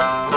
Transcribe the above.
Bye.